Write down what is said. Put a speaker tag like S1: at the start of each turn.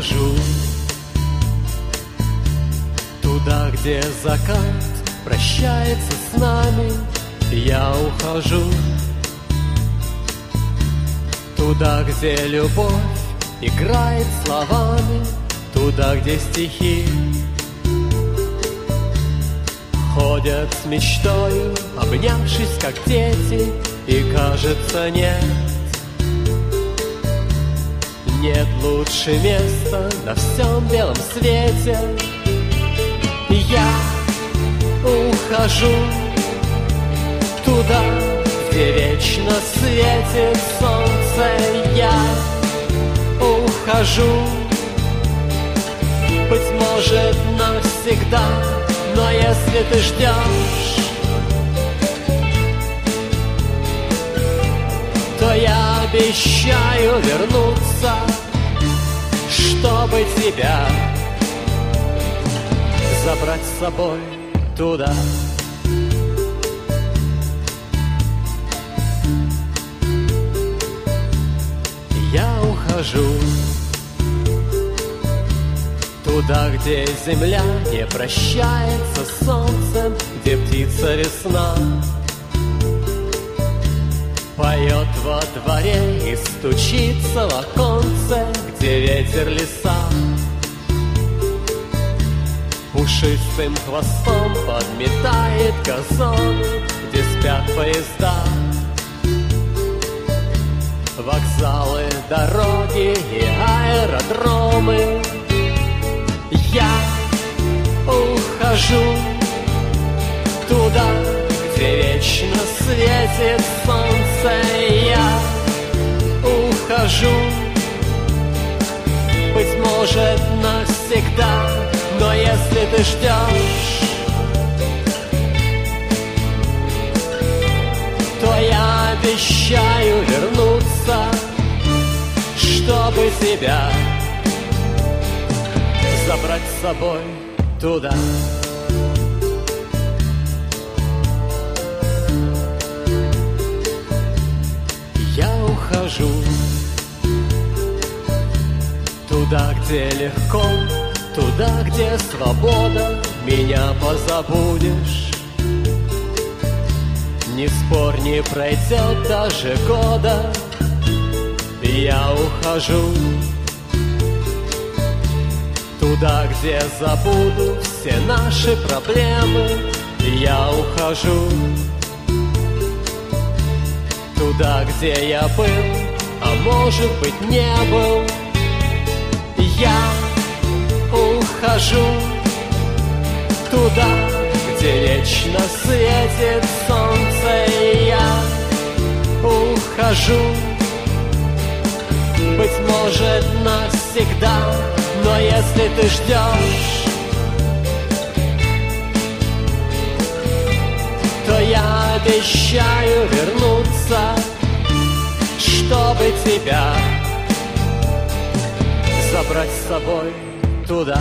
S1: ухожу Туда, где закат прощается с нами Я ухожу. Туда, где любовь играет словами Туда, где стихи Ходят с мечтою, обнявшись, как дети И кажется, нет Нет лучше места на всем белом свете. Я ухожу туда, где вечно светит солнце. Я ухожу, быть может, навсегда Но если ты ждешь То я обещаю вернуться Чтобы тебя забрать с собой туда. Я ухожу Туда, где земля не прощается с солнцем Где птица весна. Поет во дворе и стучится в оконце Где ветер леса. Пушистым хвостом подметает газон Где спят поезда. Вокзалы, дороги и аэродромы. Я ухожу туда, где вечно светит солнце ухожу, быть может, навсегда Но если ты ждешь то я обещаю вернуться, чтобы тебя забрать с собой туда. Туда, где легко, туда, где свобода, меня позабудешь. Не спорь, не пройдет даже года Я ухожу Туда, где забуду все наши проблемы Я ухожу Туда, где я был, а может быть не был Я ухожу Туда, где вечно светит солнце, я ухожу. Быть может, навсегда, но если ты ждешь, то я обещаю вернуться, чтобы тебя забрать с собой туда.